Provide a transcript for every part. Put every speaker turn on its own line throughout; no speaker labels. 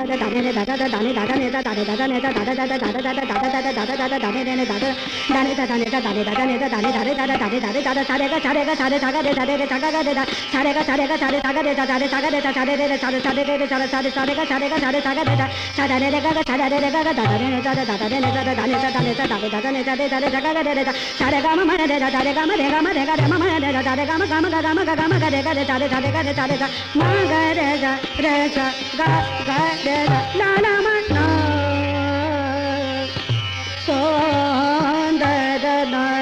سارے کا سڑے کا سارے دے دیکھے سارے کا سارے دیکھا دارے دھا سارے سارے کا سارے دیکھا سادہ نے ریکا گھا رہے گا دا سارے گا مار دے دا گاما دھا مائیا گاما گام گا گا گام ری را گا نام من سو در ن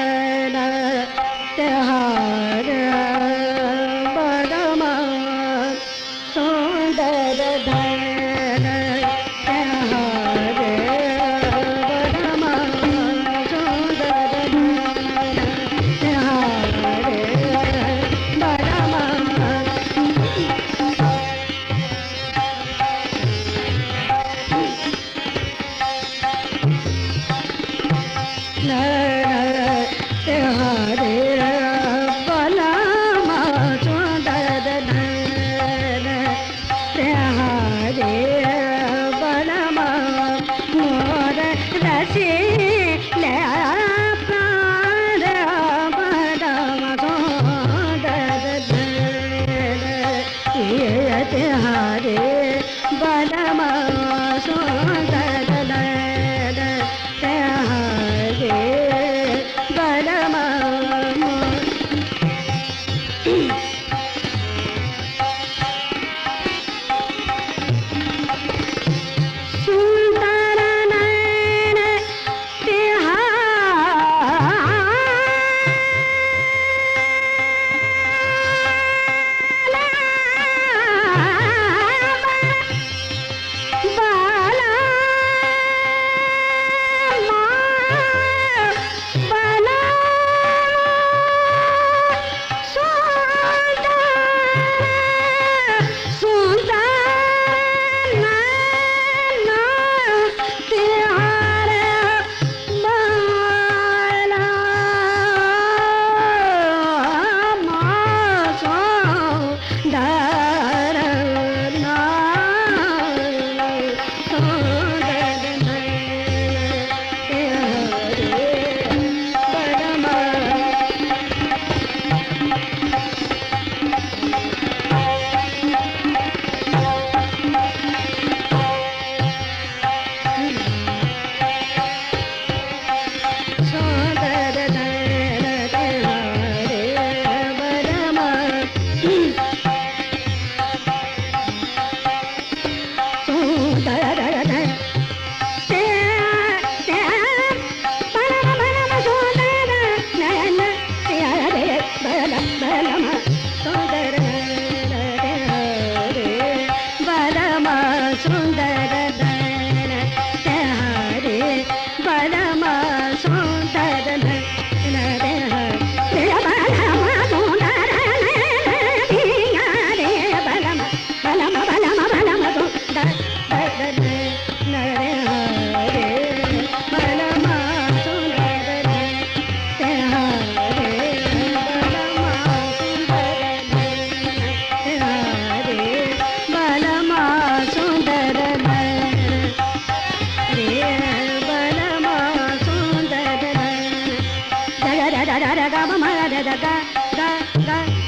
نہ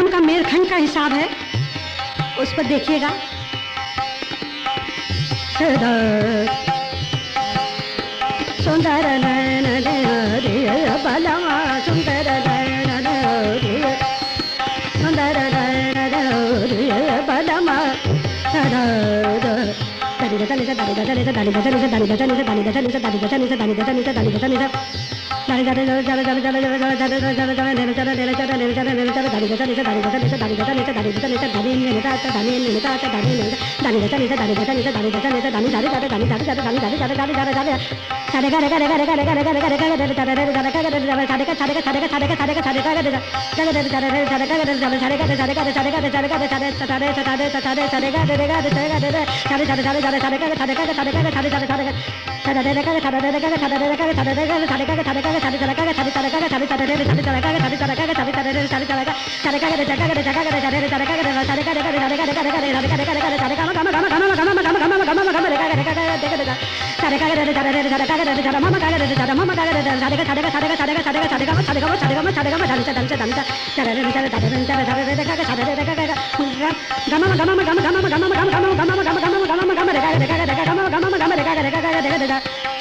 بیگم کا میر کھنڈ کا حساب ہے۔ اس پر دیکھیے گا۔ سندر بلا سندر سندر بلما سر چڑے جانے داری گزرا داری گا نیچے داری دالی گھا داڑی داڑھی دانی جایا گھر گاڑی تھاد ڈاک تھاب تڑکا کے چھا تھا گھر میں رے کامے گا سادے گا سادے گا ڈالتے ڈالتا گا گما گما گم گما گما گھر گما گھرا گاڑا دیکھا گاما گاما میں گا رکھا گا دیکھا دیکھا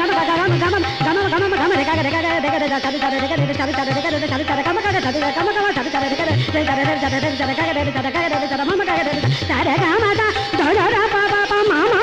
چی چارا متا ماما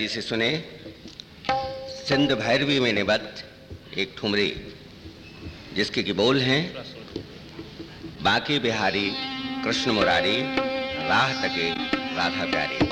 جی سے سنیں سندھ بھیروی میں نبت ایک ٹھمری جس کے کی بول ہیں باقی بہاری کرشن مراری راہ تکے رادھا پیاری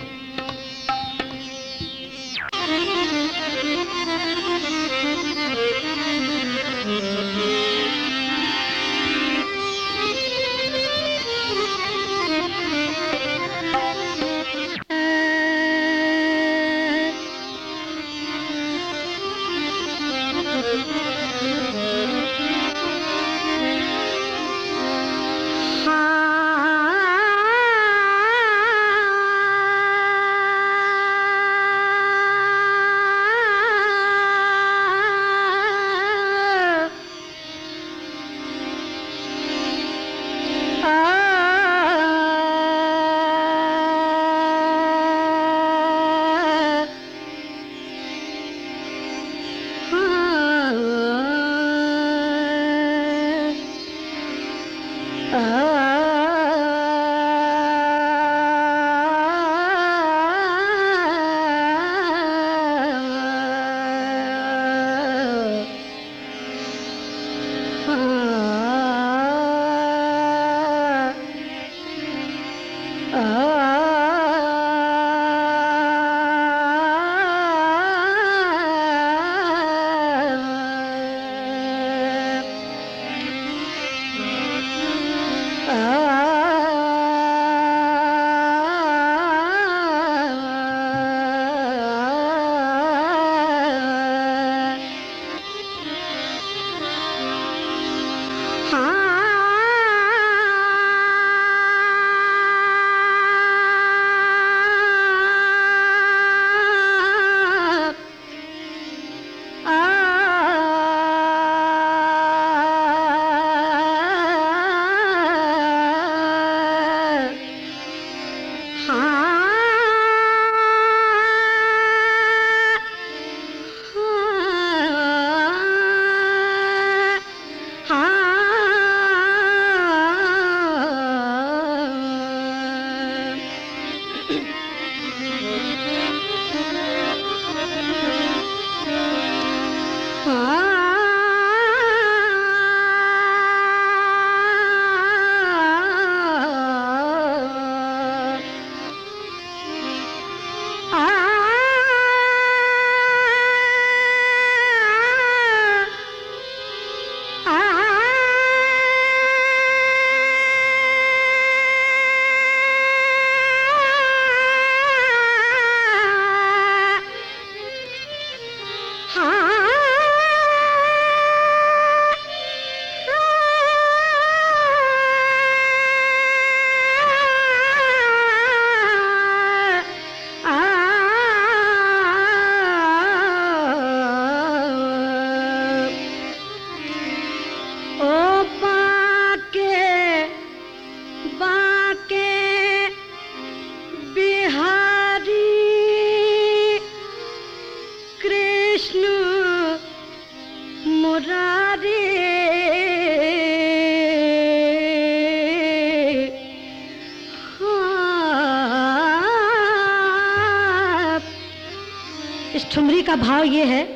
کا بھاؤ یہ ہے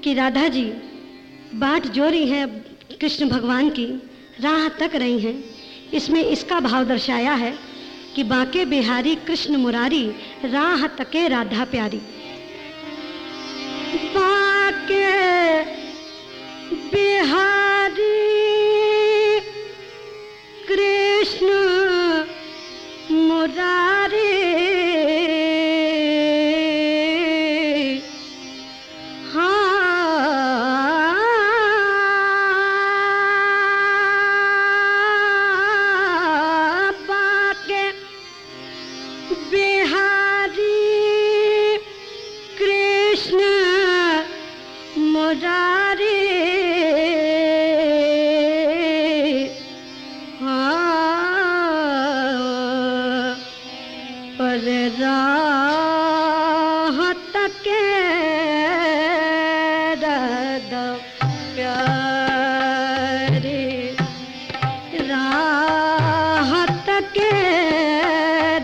کہ رادھا جی بات جو رہی ہے کرشن بھگوان کی، راہ تک رہی ہیں۔ اس میں اس کا بھاؤ درشایا ہے کہ باقی بہاری کرشن مراری راہ تکے رادھا پیاری۔ باقی بہاری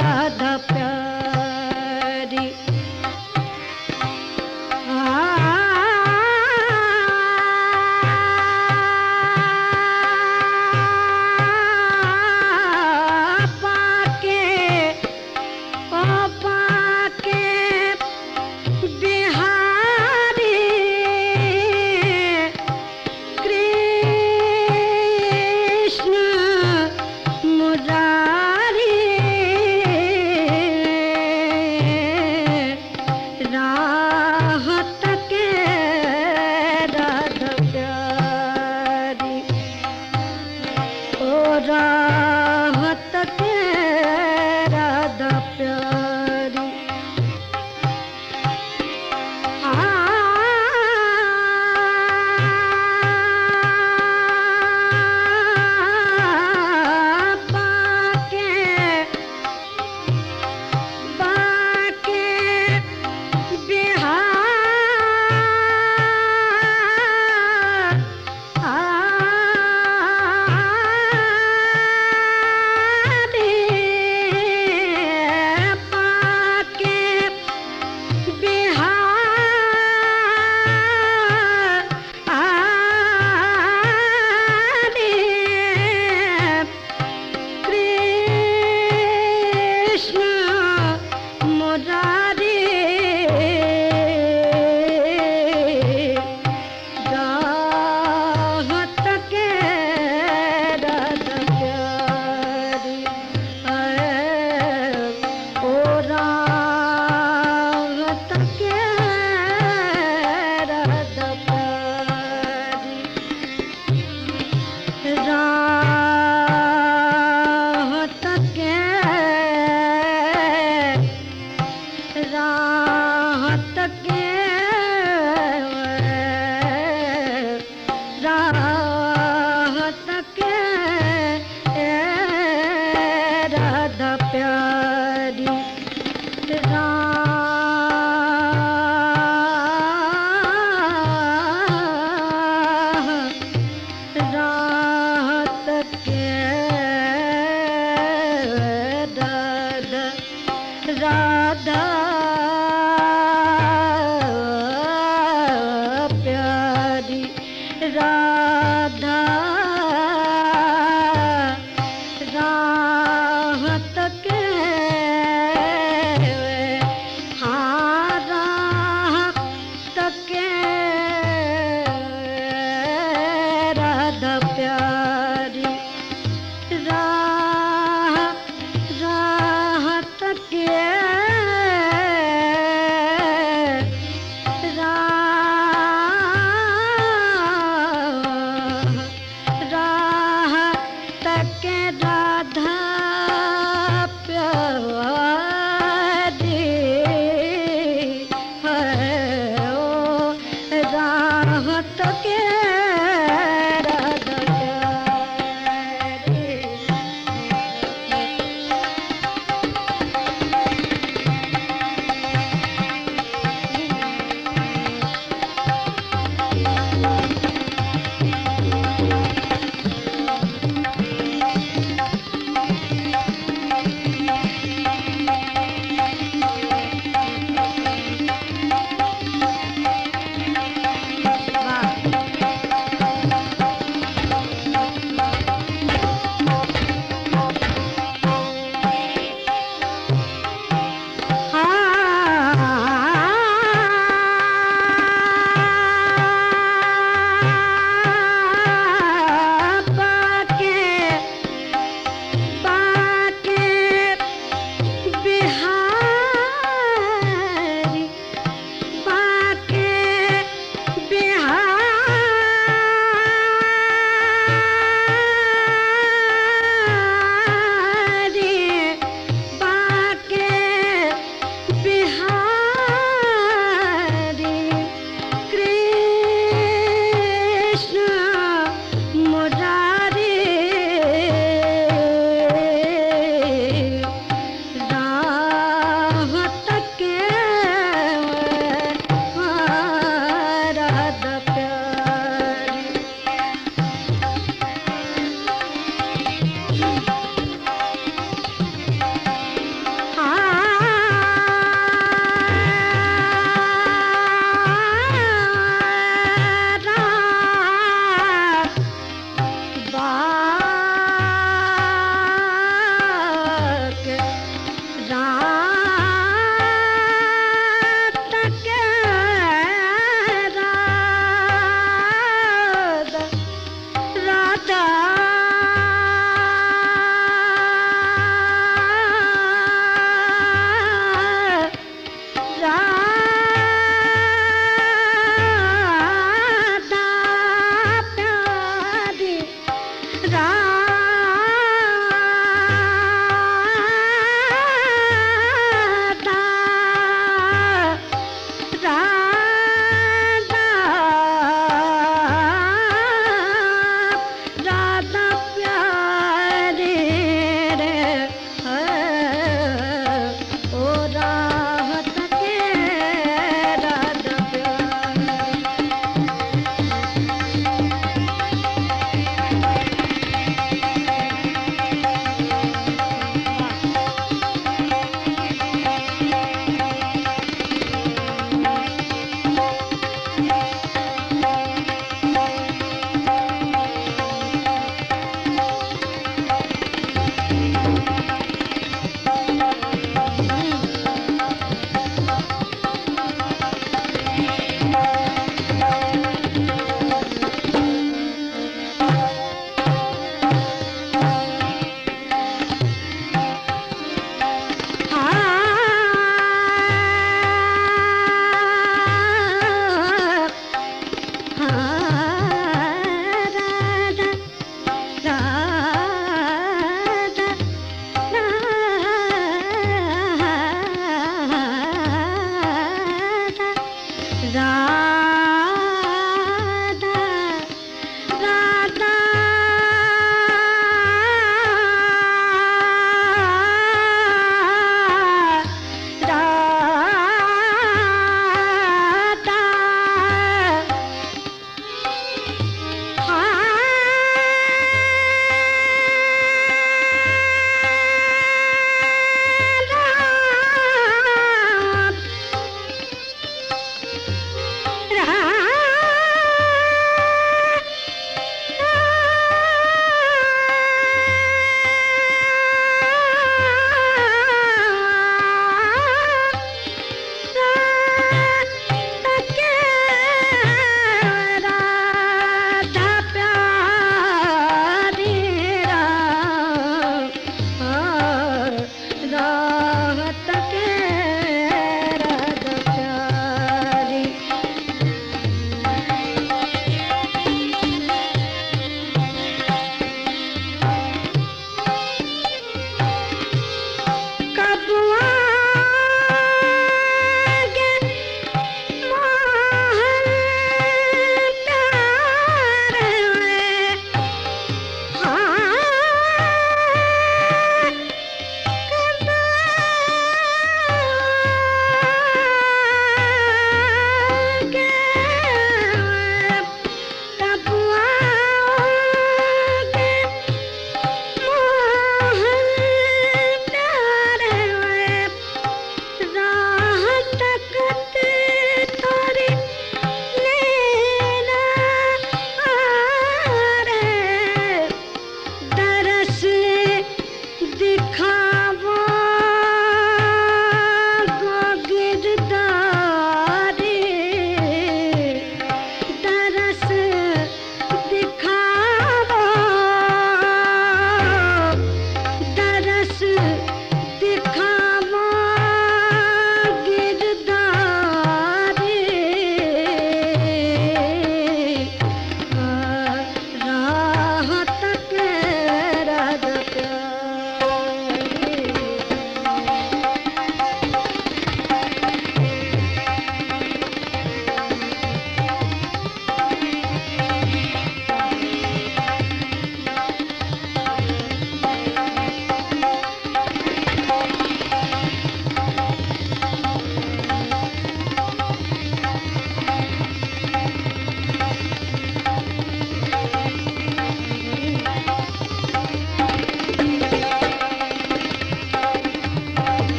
رد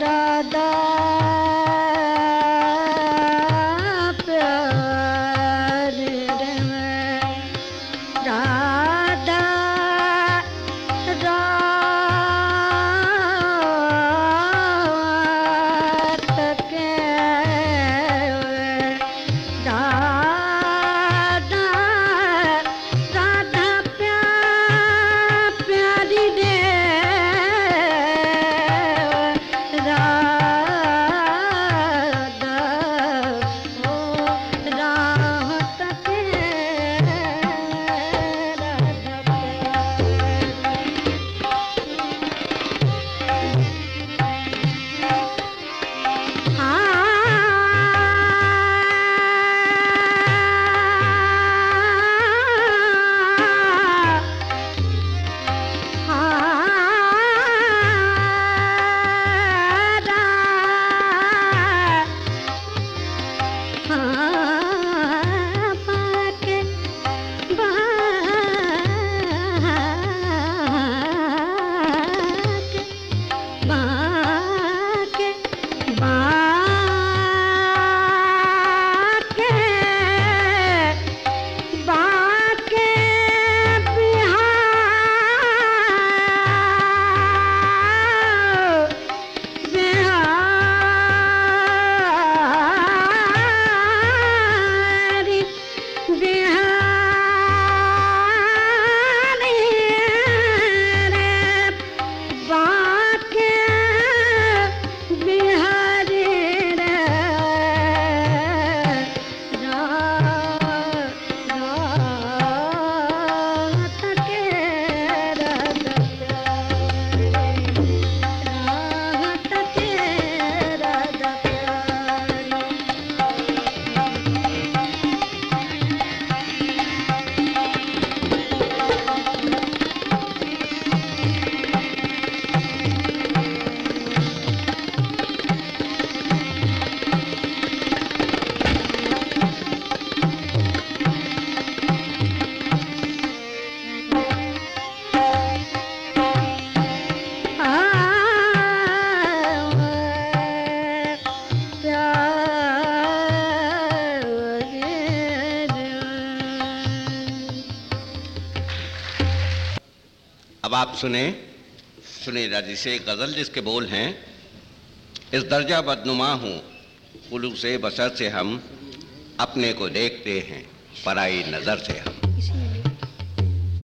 دادا
سنیں۔ سنیں راجی سے، غزل جس کے بول ہیں۔ اس درجہ بدنما ہوں۔ قلو سے بسر سے ہم اپنے کو دیکھتے ہیں، پرائی نظر سے ہم۔